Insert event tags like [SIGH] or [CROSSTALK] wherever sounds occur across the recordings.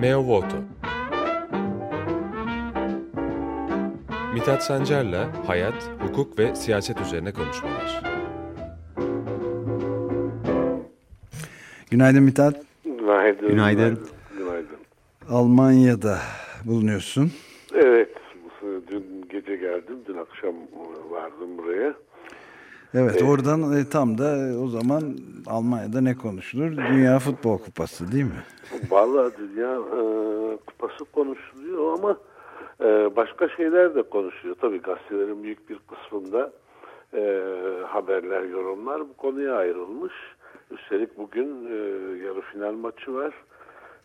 Meo Voto Mithat Sancar'la hayat, hukuk ve siyaset üzerine konuşmalar. Günaydın Mithat. Günaydın. Günaydın. Günaydın. Almanya'da bulunuyorsun. Evet. Dün gece geldim. Dün akşam vardım buraya. Evet, Evet. oradan e, tam da e, o zaman Almanya'da ne konuşulur? Dünya Futbol Kupası değil mi? Vallahi dünya e, kupası konuşuluyor ama e, başka şeyler de konuşuluyor. Tabii gazetelerin büyük bir kısmında e, haberler, yorumlar bu konuya ayrılmış. Üstelik bugün e, yarı final maçı var.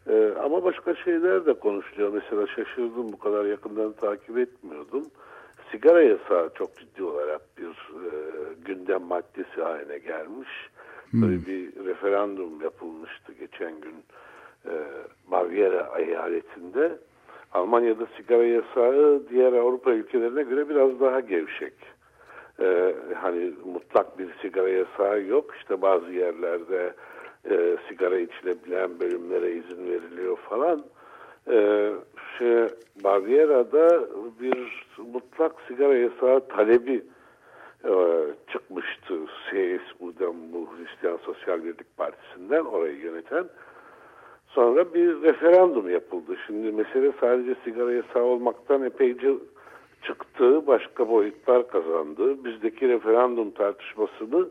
E, ama başka şeyler de konuşuluyor. Mesela şaşırdım bu kadar yakından takip etmiyordum. Sigara yasağı çok ciddi olarak bir e, gündem maddesi haline gelmiş. Böyle bir referandum yapılmıştı geçen gün e, Bavyera eyaletinde. Almanya'da sigara yasağı diğer Avrupa ülkelerine göre biraz daha gevşek. E, hani mutlak bir sigara yasağı yok. İşte bazı yerlerde e, sigara içilebilen bölümlere izin veriliyor falan. E, şey, Bavyera'da bir mutlak sigara yasağı talebi e, çıkmıştı CSU'dan bu Hristiyan Sosyal Birlik Partisi'nden orayı yöneten. Sonra bir referandum yapıldı. Şimdi mesele sadece sigara yasağı olmaktan epeyce çıktı, başka boyutlar kazandı. Bizdeki referandum tartışmasını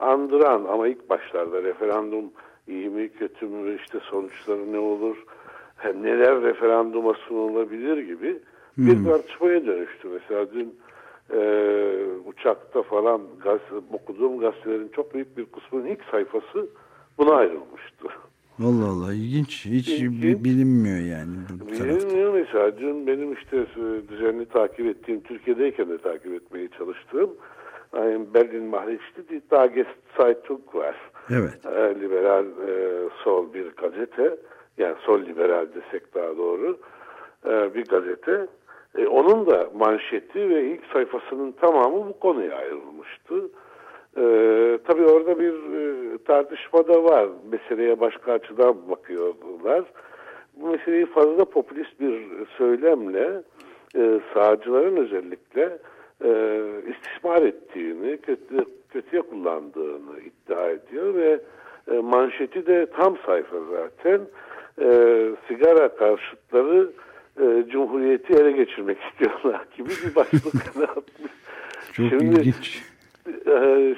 andıran ama ilk başlarda referandum iyi mi kötü mü işte sonuçları ne olur neler referanduma sunulabilir gibi bir tartışmaya dönüştü. Mesela dün e, uçakta falan gaz, okuduğum gazetelerin çok büyük bir kısmının ilk sayfası buna ayrılmıştı. Allah Allah ilginç. Hiç İlginç. bi- bilinmiyor yani. Bilmiyorum mesela dün benim işte e, düzenli takip ettiğim, Türkiye'deyken de takip etmeye çalıştığım yani Berlin Mahreç'te die Tageszeitung var. Evet. E, liberal e, sol bir gazete, yani sol liberal desek daha doğru e, bir gazete. E, onun da manşeti ve ilk sayfasının tamamı bu konuya ayrılmıştı. E, tabii orada bir e, tartışma da var. Meseleye başka açıdan bakıyorlar. Bu meseleyi fazla popülist bir söylemle e, sağcıların özellikle e, istismar ettiğini, kötü, kötüye kullandığını iddia ediyor ve e, manşeti de tam sayfa zaten e, sigara karşıtları e, Cumhuriyeti ele geçirmek [LAUGHS] istiyorlar gibi bir başlık atmış. [LAUGHS] Çok Şimdi- ilginç. ş- e,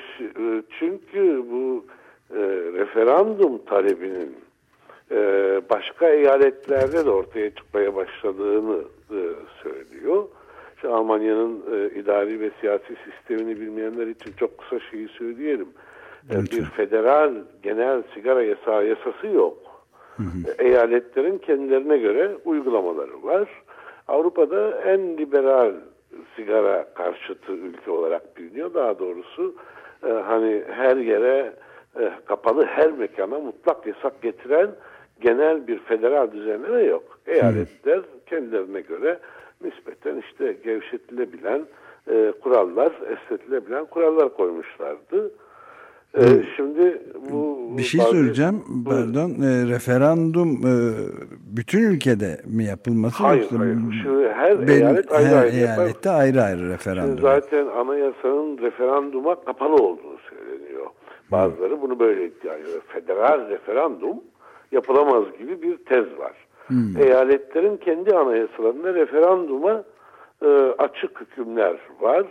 Çünkü bu e, referandum talebinin e, başka eyaletlerde de ortaya çıkmaya başladığını e, söylüyor. Şu Almanya'nın e, idari ve siyasi sistemini bilmeyenler için çok kısa şeyi söyleyelim. E, bir federal genel sigara yasağı yasası yok. E, Eyaletlerin kendilerine göre uygulamaları var. Avrupa'da en liberal sigara karşıtı ülke olarak biliniyor. Daha doğrusu e, hani her yere e, kapalı her mekana mutlak yasak getiren genel bir federal düzenleme yok. Eyaletler kendilerine göre nispeten işte gevşetilebilen e, kurallar, esnetilebilen kurallar koymuşlardı. E, şimdi bu Bir şey bazı- söyleyeceğim. Pardon. E, referandum e, bütün ülkede mi yapılması Hayır, yoksa hayır. Şimdi her benim- eyalet ayrı her ayrı yapar. eyalette ayrı ayrı Şimdi referandum. zaten anayasanın referanduma kapalı olduğu söyleniyor. Bazıları bunu böyle iddia ediyor. Federal referandum yapılamaz gibi bir tez var. Eyaletlerin kendi anayasalarında referanduma e, açık hükümler var.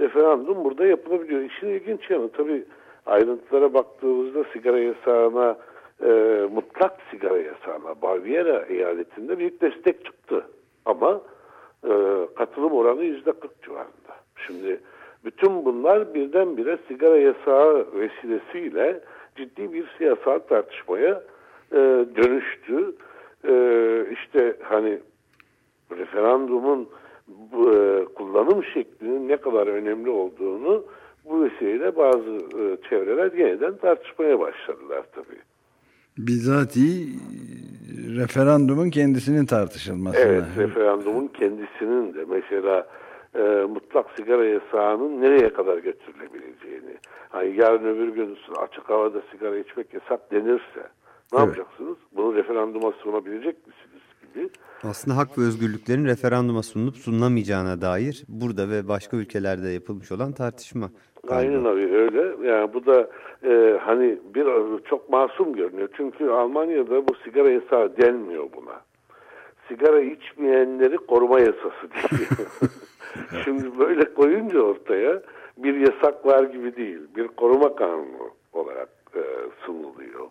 Referandum burada yapılabiliyor. İşin ilginç yanı tabii ayrıntılara baktığımızda sigara yasağına e, mutlak sigara yasağına Bavyera eyaletinde büyük destek çıktı. Ama e, katılım oranı yüzde 40 civarında. Şimdi bütün bunlar birdenbire sigara yasağı vesilesiyle ciddi bir siyasal tartışmaya e, dönüştü. E, işte hani referandumun e, kullanım şeklinin ne kadar önemli olduğunu bu vesileyle bazı e, çevreler yeniden tartışmaya başladılar tabii. Bizatihi referandumun kendisinin tartışılmasına. Evet, referandumun kendisinin de mesela e, mutlak sigara yasağının nereye kadar götürülebileceğini, hani yarın öbür gün açık havada sigara içmek yasak denirse, Ne Evet. yapacaksınız? Bunu referanduma sunabilecek misiniz gibi. Aslında hak ve özgürlüklerin referanduma sunulup sunulamayacağına dair burada ve başka ülkelerde yapılmış olan tartışma. Aynen abi öyle. Yani bu da e, hani bir çok masum görünüyor. Çünkü Almanya'da bu sigara yasağı denmiyor buna. Sigara içmeyenleri koruma yasası diyor. [LAUGHS] [LAUGHS] Şimdi böyle koyunca ortaya bir yasak var gibi değil. Bir koruma kanunu olarak e, sunuluyor.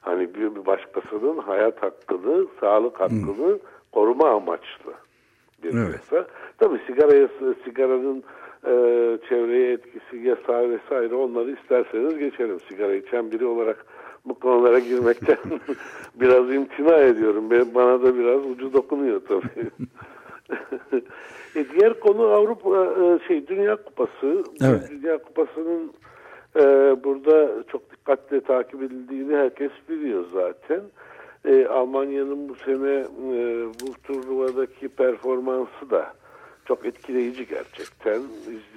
Hani bir, bir başkasının hayat hakkını, sağlık hakkını koruma amaçlı bir Evet. yasa. Tabii sigara yasa, sigaranın e, çevreye etkisi, yasağı vesaire onları isterseniz geçelim. Sigara içen biri olarak bu konulara girmekten [LAUGHS] biraz imtina ediyorum. Ben, bana da biraz ucu dokunuyor tabii. [LAUGHS] e, diğer konu Avrupa e, şey Dünya Kupası. Evet. Dünya Kupası'nın e, burada çok dikkatle takip edildiğini herkes biliyor zaten. E, Almanya'nın bu sene e, bu turnuvadaki performansı da çok etkileyici gerçekten.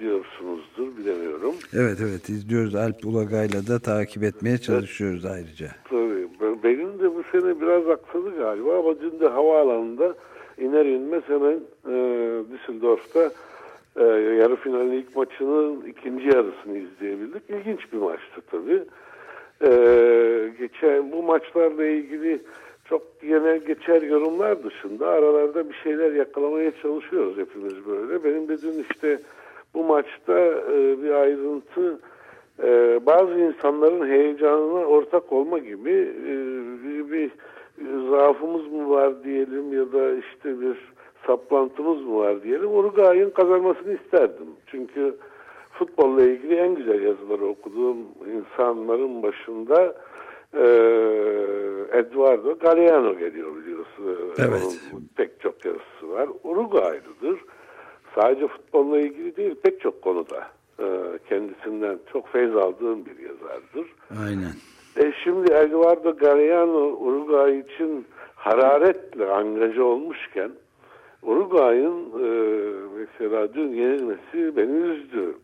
İzliyorsunuzdur bilemiyorum. Evet evet izliyoruz. Alp Ulagay'la da takip etmeye çalışıyoruz ayrıca. Tabii. Ben- Benim de bu sene biraz aksadı galiba ama dün de havaalanında iner inmez hemen e, Düsseldorf'ta e, yarı finalin ilk maçının ikinci yarısını izleyebildik. İlginç bir maçtı tabii. E, geçen bu maçlarla ilgili çok genel geçer yorumlar dışında aralarda bir şeyler yakalamaya çalışıyoruz hepimiz böyle. Benim de dün işte bu maçta e, bir ayrıntı e, bazı insanların heyecanına ortak olma gibi e, bir, bir zaafımız mı var diyelim ya da işte bir saplantımız mı var diyelim. Uruguay'ın kazanmasını isterdim. Çünkü futbolla ilgili en güzel yazıları okuduğum insanların başında e, Eduardo Galeano geliyor biliyorsun. Evet. Onun pek çok yazısı var. Uruguaylıdır. Sadece futbolla ilgili değil pek çok konuda e, kendisinden çok feyz aldığım bir yazardır. Aynen. E şimdi Eduardo Galeano Uruguay için hararetle angaja olmuşken Uruguay'ın e, mesela dün yenilmesi beni üzdü.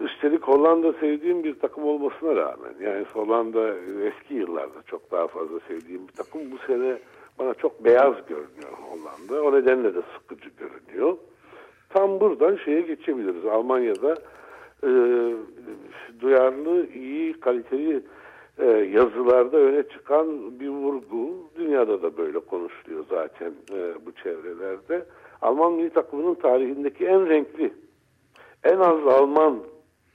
Üstelik Hollanda sevdiğim bir takım olmasına rağmen yani Hollanda eski yıllarda çok daha fazla sevdiğim bir takım bu sene bana çok beyaz görünüyor Hollanda. O nedenle de sıkıcı görünüyor. Tam buradan şeye geçebiliriz. Almanya'da e, duyarlı, iyi, kaliteli e, yazılarda öne çıkan bir vurgu. Dünyada da böyle konuşuluyor zaten e, bu çevrelerde. Alman milli takımının tarihindeki en renkli, en az Alman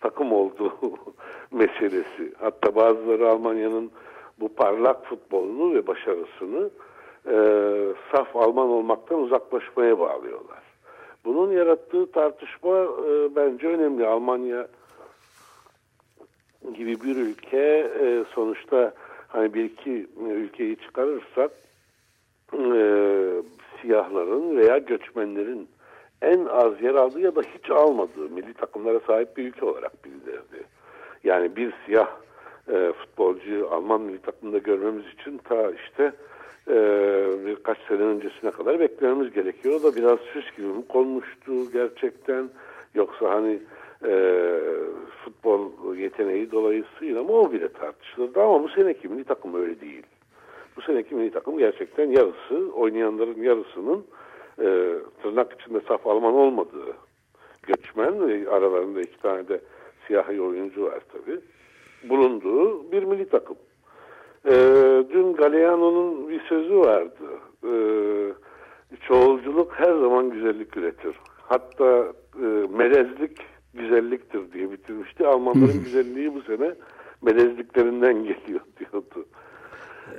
takım olduğu [LAUGHS] meselesi. Hatta bazıları Almanya'nın bu parlak futbolunu ve başarısını e, saf Alman olmaktan uzaklaşmaya bağlıyorlar. Bunun yarattığı tartışma e, bence önemli. Almanya gibi bir ülke e, sonuçta hani bir iki ülkeyi çıkarırsak e, siyahların veya göçmenlerin en az yer aldığı ya da hiç almadığı milli takımlara sahip bir ülke olarak bilinirdi. Yani bir siyah e, futbolcu Alman milli takımında görmemiz için ta işte e, birkaç sene öncesine kadar beklememiz gerekiyor. O da biraz süs gibi mi konmuştu gerçekten yoksa hani e, futbol yeteneği dolayısıyla mı o bile tartışılırdı ama bu seneki milli takım öyle değil. Bu seneki milli takım gerçekten yarısı oynayanların yarısının e, tırnak içinde saf Alman olmadığı göçmen aralarında iki tane de siyahi oyuncu var tabi bulunduğu bir milli takım. E, dün Galeano'nun bir sözü vardı. E, çoğulculuk her zaman güzellik üretir. Hatta e, melezlik güzelliktir diye bitirmişti. Almanların güzelliği bu sene melezliklerinden [LAUGHS] geliyor diyordu.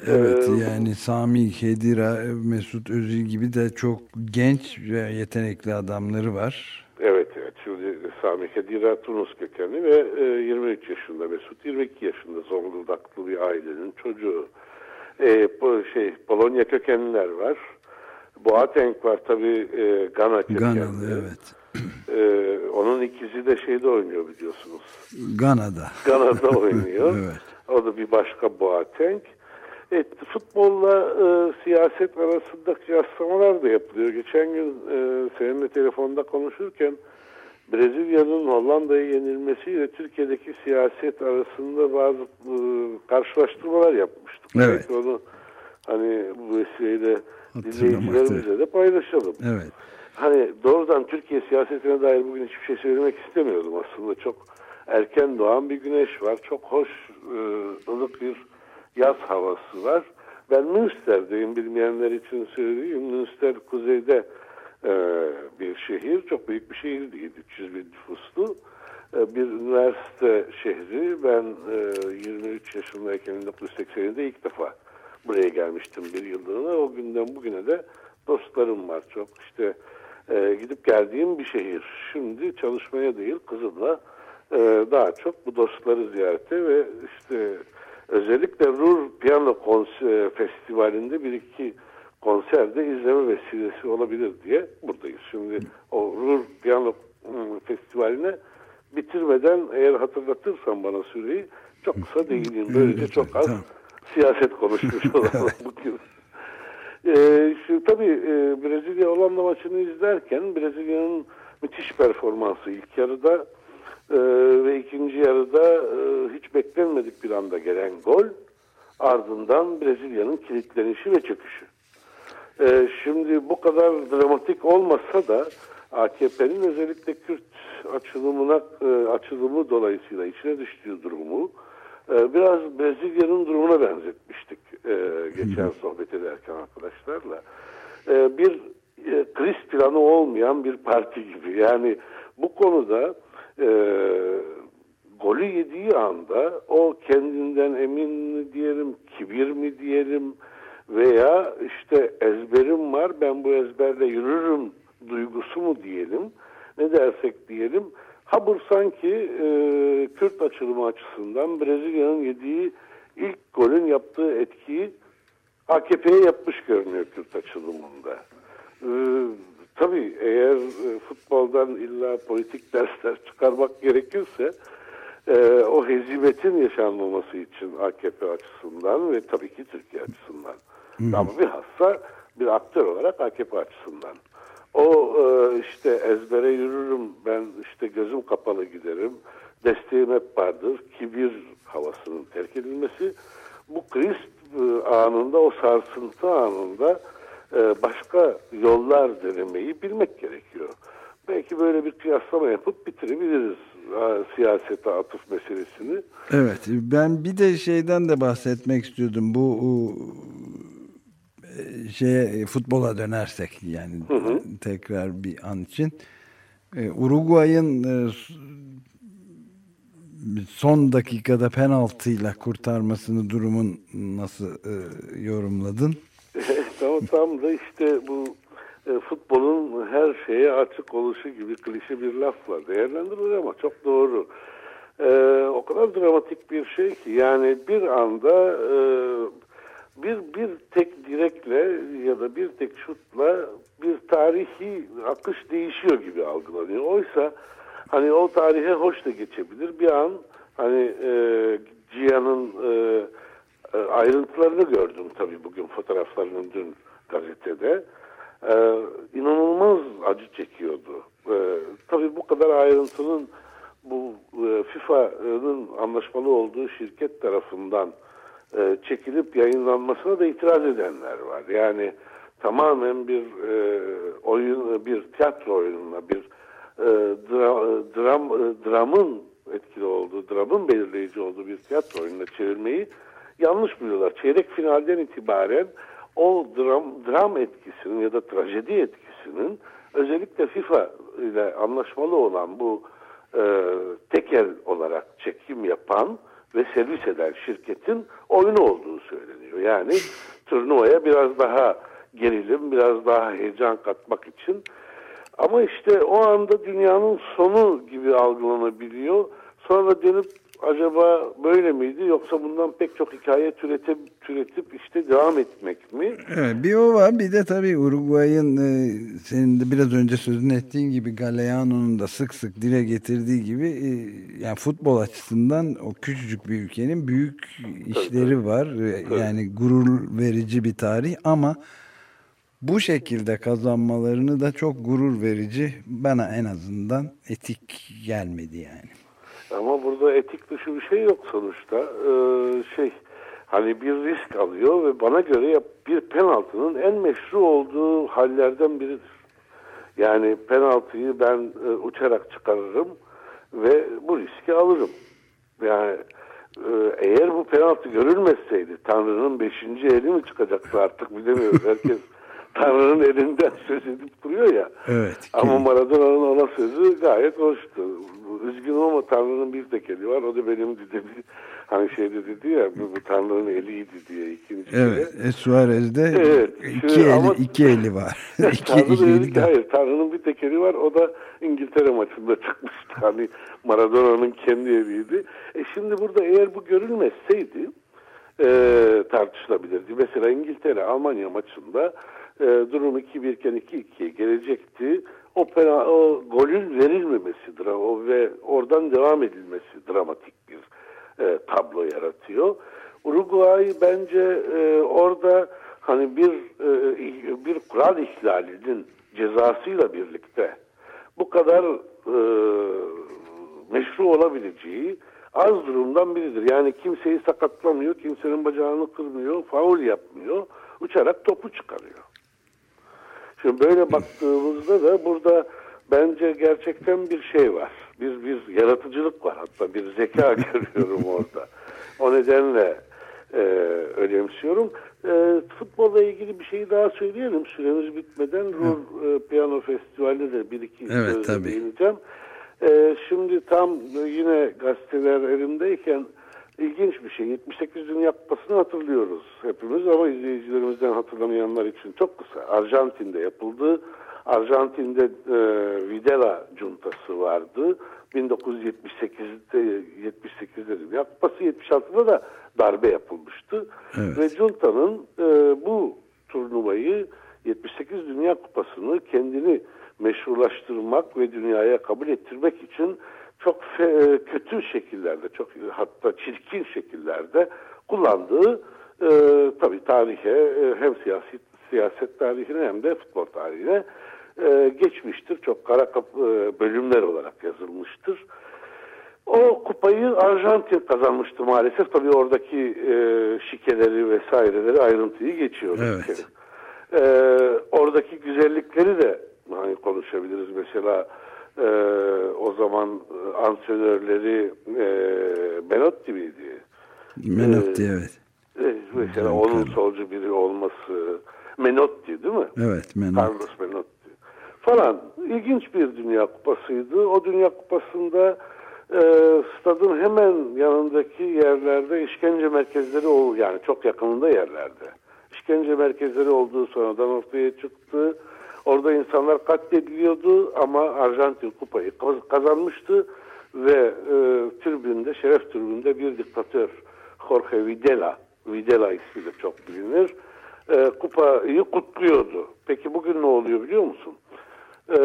Evet Ee, yani Sami Khedira, Mesut Özil gibi de çok genç ve yetenekli adamları var. Evet evet. Şimdi Sami Khedira Tunus kökenli ve e, 23 yaşında Mesut 22 yaşında Zonguldaklı bir ailenin çocuğu. E, bu şey Polonya kökenliler var. Boateng var tabi e, Gana kökenli. Ganalı evet. E, onun ikizi de şeyde oynuyor biliyorsunuz. Gana'da. Gana'da oynuyor. [LAUGHS] Evet. O da bir başka Boateng. Evet, futbolla e, siyaset arasında kıyaslamalar da yapılıyor. Geçen gün e, seninle telefonda konuşurken Brezilya'nın Hollanda'ya yenilmesiyle Türkiye'deki siyaset arasında bazı e, karşılaştırmalar yapmıştık. Evet. Belki onu hani bu vesileyle dinleyicilerimizle de paylaşalım. Evet. Hani doğrudan Türkiye siyasetine dair bugün hiçbir şey söylemek istemiyordum aslında. Çok erken doğan bir güneş var. Çok hoş, e, ılık bir yaz havası var. Ben Münster'deyim bilmeyenler için söyleyeyim. Münster kuzeyde e, bir şehir. Çok büyük bir şehir değil. 300 bin nüfuslu. E, bir üniversite şehri. Ben e, 23 yaşındayken 1980'de ilk defa buraya gelmiştim bir yıllığına. O günden bugüne de dostlarım var çok. İşte e, gidip geldiğim bir şehir. Şimdi çalışmaya değil Kızıl'la e, daha çok bu dostları ziyarete ve işte özellikle Ruhr Piyano Konser Festivali'nde bir iki konserde izleme vesilesi olabilir diye buradayız. Şimdi o Ruhr Piyano Festivali'ne bitirmeden eğer hatırlatırsan bana süreyi çok kısa değineyim. Böylece çok az Tamam. siyaset konuşmuş [LAUGHS] olalım bugün. Ee, şimdi tabii e, Brezilya Hollanda maçını izlerken Brezilya'nın müthiş performansı ilk yarıda e, ve ikinci yarıda e, hiç beklenmedik bir anda gelen gol ardından Brezilya'nın kilitlenişi ve çöküşü. E, şimdi bu kadar dramatik olmasa da AKP'nin özellikle Kürt açılımına e, açılımı dolayısıyla içine düştüğü durumu e, biraz Brezilya'nın durumuna benzetmiştik e, geçen sohbet ederken arkadaşlarla. E, bir e, kriz planı olmayan bir parti gibi. Yani bu konuda e, golü yediği anda o kendinden emin mi diyelim, kibir mi diyelim veya işte ezberim var ben bu ezberle yürürüm duygusu mu diyelim ne dersek diyelim Habur sanki e, Kürt açılımı açısından Brezilya'nın yediği ilk golün yaptığı etkiyi AKP'ye yapmış görünüyor Kürt açılımında. E, tabii eğer e, futboldan illa politik [LAUGHS] dersler çıkarmak gerekirse e, o hezimetin yaşanmaması için AKP açısından ve tabii ki Türkiye açısından. Ama bilhassa bir aktör olarak AKP açısından. O e, işte ezbere yürürüm, ben işte gözüm kapalı giderim, desteğim hep vardır, kibir havasının terk edilmesi. Bu kriz anında, o sarsıntı anında başka yollar denemeyi bilmek gerekiyor. Belki böyle bir kıyaslama yapıp bitirebiliriz e, siyasete atıf meselesini. Evet ben bir de şeyden de bahsetmek istiyordum bu e, şeye futbola dönersek yani tekrar bir an için e, Uruguay'ın e, son dakikada penaltıyla kurtarmasını durumun nasıl yorumladın? Tam, da işte bu e, futbolun her şeye açık oluşu gibi klişe bir laf var. Değerlendirilir ama çok doğru. E, o kadar dramatik bir şey ki yani bir anda e, bir bir tek direkle ya da bir tek şutla bir tarihi akış değişiyor gibi algılanıyor. Oysa hani o tarihe hoş da geçebilir. Bir an hani e, Cihan'ın e, e, ayrıntılarını gördüm tabii bugün fotoğraflarının dün gazetede. Ee, inanılmaz acı çekiyordu. Ee, tabii bu kadar ayrıntının bu e, FIFA'nın anlaşmalı olduğu şirket tarafından e, çekilip yayınlanmasına da itiraz edenler var. Yani tamamen bir e, oyun, bir tiyatro oyununa, bir e, dra, dram, e, dramın etkili olduğu, dramın belirleyici olduğu bir tiyatro oyununa çevirmeyi yanlış buluyorlar. Çeyrek finalden itibaren o dram, dram etkisinin ya da trajedi etkisinin özellikle FIFA ile anlaşmalı olan bu e, tekel olarak çekim yapan ve servis eden şirketin oyunu olduğu söyleniyor. Yani turnuvaya biraz daha gerilim, biraz daha heyecan katmak için. Ama işte o anda dünyanın sonu gibi algılanabiliyor. Sonra dönüp acaba böyle miydi yoksa bundan pek çok hikaye türetip, türetip işte devam etmek mi? Evet, bir o var bir de tabii Uruguay'ın e, senin de biraz önce sözünü ettiğin gibi Galeano'nun da sık sık dile getirdiği gibi e, yani futbol açısından o küçücük bir ülkenin büyük işleri var. E, Yani gurur verici bir tarih ama bu şekilde kazanmalarını da çok gurur verici bana en azından etik gelmedi yani. Ama burada etik dışı bir şey yok sonuçta. Ee, şey hani bir risk alıyor ve bana göre bir penaltının en meşru olduğu hallerden biridir. Yani penaltıyı ben e, uçarak çıkarırım ve bu riski alırım. Yani e, eğer bu penaltı görülmezseydi Tanrı'nın beşinci eli mi çıkacaktı artık bilemiyoruz. Herkes [LAUGHS] Tanrı'nın elinden söz edip duruyor ya. Evet. Ama Maradona'nın ona sözü gayet hoştu. Üzgünüm ama Tanrı'nın bir tek eli var. O da benim dedi. Hani şey dedi ya bu, bu Tanrı'nın eliydi diye ikinci Evet. E, Suarez'de evet, iki, eli, ama, iki eli var. [LAUGHS] iki, Tanrı iki eli, ki, hayır Tanrı'nın bir tek eli var. O da İngiltere maçında [LAUGHS] çıkmıştı. Hani Maradona'nın kendi eliydi. E şimdi burada eğer bu görülmezseydi e, tartışılabilirdi. Mesela İngiltere Almanya maçında e, durum 2-1 iken 2-2'ye gelecekti. O, pena, o golün verilmemesi o ve oradan devam edilmesi dramatik bir e, tablo yaratıyor. Uruguay bence e, orada hani bir e, bir kural ihlalinin cezasıyla birlikte bu kadar e, meşru olabileceği az durumdan biridir. Yani kimseyi sakatlamıyor, kimsenin bacağını kırmıyor, faul yapmıyor, uçarak topu çıkarıyor. Şimdi böyle baktığımızda da burada bence gerçekten bir şey var. Bir, bir yaratıcılık var hatta bir zeka [LAUGHS] görüyorum orada. O nedenle e, önemsiyorum. E, futbolla ilgili bir şey daha söyleyelim süremiz bitmeden. Ruhr e, Piyano Festivali'de de bir iki evet, tabii. değineceğim. E, şimdi tam yine gazeteler elimdeyken ilginç bir şey. 78 Dünya Kupası'nı hatırlıyoruz hepimiz ama izleyicilerimizden hatırlamayanlar için çok kısa. Arjantin'de yapıldı. Arjantin'de e, Videla cuntası vardı. 1978'de 78'de Dünya Kupası 76'da da darbe yapılmıştı. Evet. Ve Junta'nın e, bu turnuvayı 78 Dünya Kupası'nı kendini meşrulaştırmak ve dünyaya kabul ettirmek için çok fe, kötü şekillerde, çok hatta çirkin şekillerde kullandığı e, tabii tarihe e, hem siyaset siyaset tarihine hem de futbol tarihine e, geçmiştir. Çok kara kapı, e, bölümler olarak yazılmıştır. O kupayı Arjantin kazanmıştı maalesef. Tabii oradaki e, şikeleri vesaireleri ayrıntıyı geçiyoruz. Evet. E, oradaki güzellikleri de hani konuşabiliriz. Mesela e, o zaman antrenörleri e, Menotti miydi? Menotti e, evet. E, mesela Can onun solcu biri olması Menotti değil mi? Evet Menotti. Carlos Menotti falan. İlginç bir Dünya Kupası'ydı. O Dünya Kupası'nda e, stadın hemen yanındaki yerlerde işkence merkezleri o yani çok yakınında yerlerde. İşkence merkezleri olduğu sonradan ortaya çıktı. Orada insanlar katlediliyordu ama Arjantin kupayı kazanmıştı ve e, tribünde, şeref tribünde bir diktatör Jorge Videla, Videla ismiyle çok bilinir, e, kupayı kutluyordu. Peki bugün ne oluyor biliyor musun? E,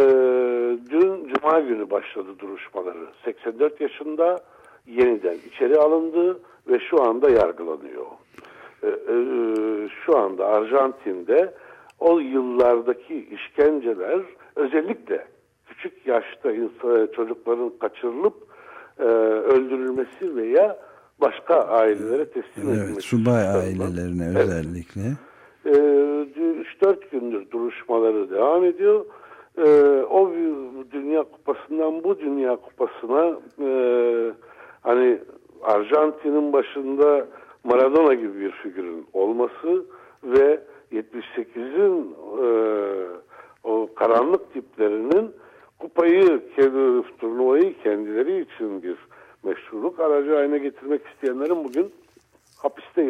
dün Cuma günü başladı duruşmaları. 84 yaşında yeniden içeri alındı ve şu anda yargılanıyor. E, e, şu anda Arjantin'de o yıllardaki işkenceler özellikle küçük yaşta insan, çocukların kaçırılıp e, öldürülmesi veya başka ailelere teslim evet, edilmesi. Subay ailelerine evet. özellikle. E, 3-4 gündür duruşmaları devam ediyor. E, o Dünya Kupası'ndan bu Dünya Kupası'na e, hani Arjantin'in başında Maradona gibi bir figürün olması ve 78'in e, o karanlık tiplerinin kupayı, turnuvayı kendileri için bir meşruluk aracı haline getirmek isteyenlerin bugün hapiste e,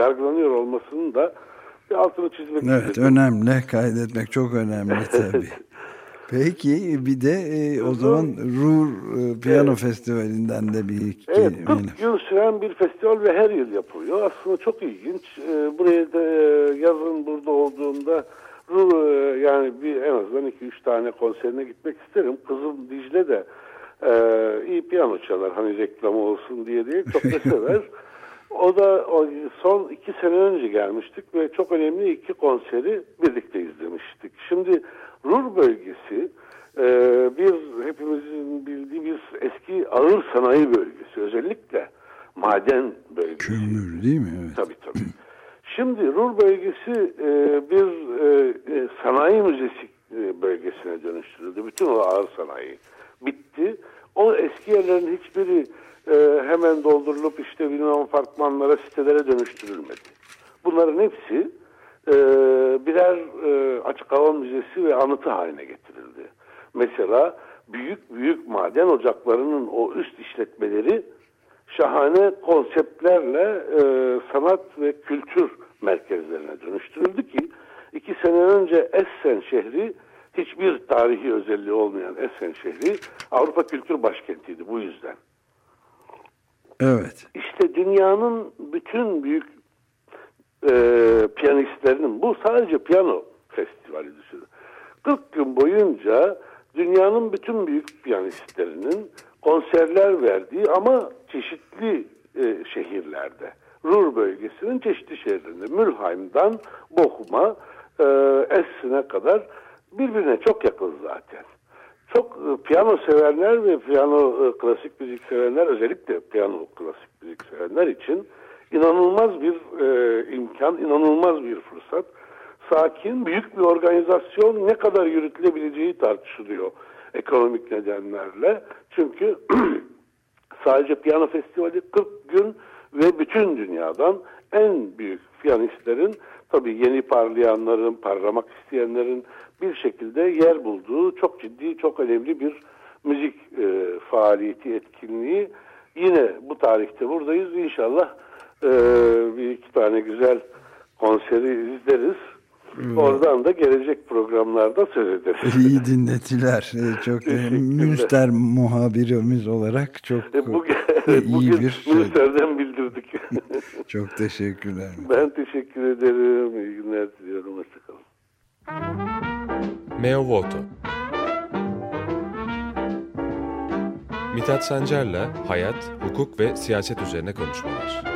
yargılanıyor olmasının da bir altını çizmek Evet istedim. önemli kaydetmek çok önemli [LAUGHS] tabii. Peki bir de e, o zaman Ruhr e, Piyano evet. Festivali'nden de bir iki... Evet 40 yıl süren bir festival ve her yıl yapılıyor. Aslında çok ilginç. E, buraya da e, yazın burada olduğunda Ruhr e, yani bir en azından 2-3 tane konserine gitmek isterim. Kızım Dicle de e, iyi piyano çalar hani reklamı olsun diye değil çok da [LAUGHS] sever. O da o son iki sene önce gelmiştik ve çok önemli iki konseri birlikte izlemiştik. Şimdi Ruhr bölgesi e, bir hepimizin bildiği bir eski ağır sanayi bölgesi. Özellikle maden bölgesi. Kömür değil mi? Evet. Tabii tabii. Şimdi Ruhr bölgesi e, bir e, e, sanayi müzesi e, bölgesine dönüştürüldü. Bütün o ağır sanayi bitti. O eski yerlerin hiçbiri e, hemen doldurulup işte bilmem apartmanlara, sitelere dönüştürülmedi. Bunların hepsi e, birer e, açık hava müzesi ve anıtı haline getirildi. Mesela büyük büyük maden ocaklarının o üst işletmeleri şahane konseptlerle e, sanat ve kültür merkezlerine dönüştürüldü ki iki sene önce Essen şehri hiçbir tarihi özelliği olmayan Essen şehri Avrupa Kültür Başkenti'ydi bu yüzden. Evet. İşte dünyanın bütün büyük e, piyanistlerinin bu sadece piyano festivali düşünün. 40 gün boyunca dünyanın bütün büyük piyanistlerinin konserler verdiği ama çeşitli e, şehirlerde. Ruhr bölgesinin çeşitli şehirlerinde. Mülheim'dan Bochum'a, e, Essen'e kadar birbirine çok yakın zaten. Çok e, piyano sevenler ve piyano e, klasik müzik sevenler özellikle piyano klasik müzik sevenler için inanılmaz bir e, imkan, inanılmaz bir fırsat. Sakin, büyük bir organizasyon ne kadar yürütülebileceği tartışılıyor ekonomik nedenlerle. Çünkü [CLEARS THROAT] sadece piyano festivali 40 gün ve bütün dünyadan en büyük piyanistlerin tabii yeni parlayanların, parlamak isteyenlerin bir şekilde yer bulduğu çok ciddi, çok önemli bir müzik e, faaliyeti, etkinliği. Yine bu tarihte buradayız. İnşallah e, bir iki tane güzel konseri izleriz. Hmm. Oradan da gelecek programlarda söz ederiz. [LAUGHS] İyi dinletiler. E, çok e, Münster muhabirimiz olarak çok e, bugün, [LAUGHS] iyi bugün bir şey. Münster'den bildirdik. [LAUGHS] çok teşekkürler. Ben teşekkür ederim. İyi günler diliyorum. Hoşçakalın. Meo Voto Mithat Sancar'la hayat, hukuk ve siyaset üzerine konuşmalar.